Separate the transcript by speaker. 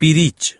Speaker 1: Pirite.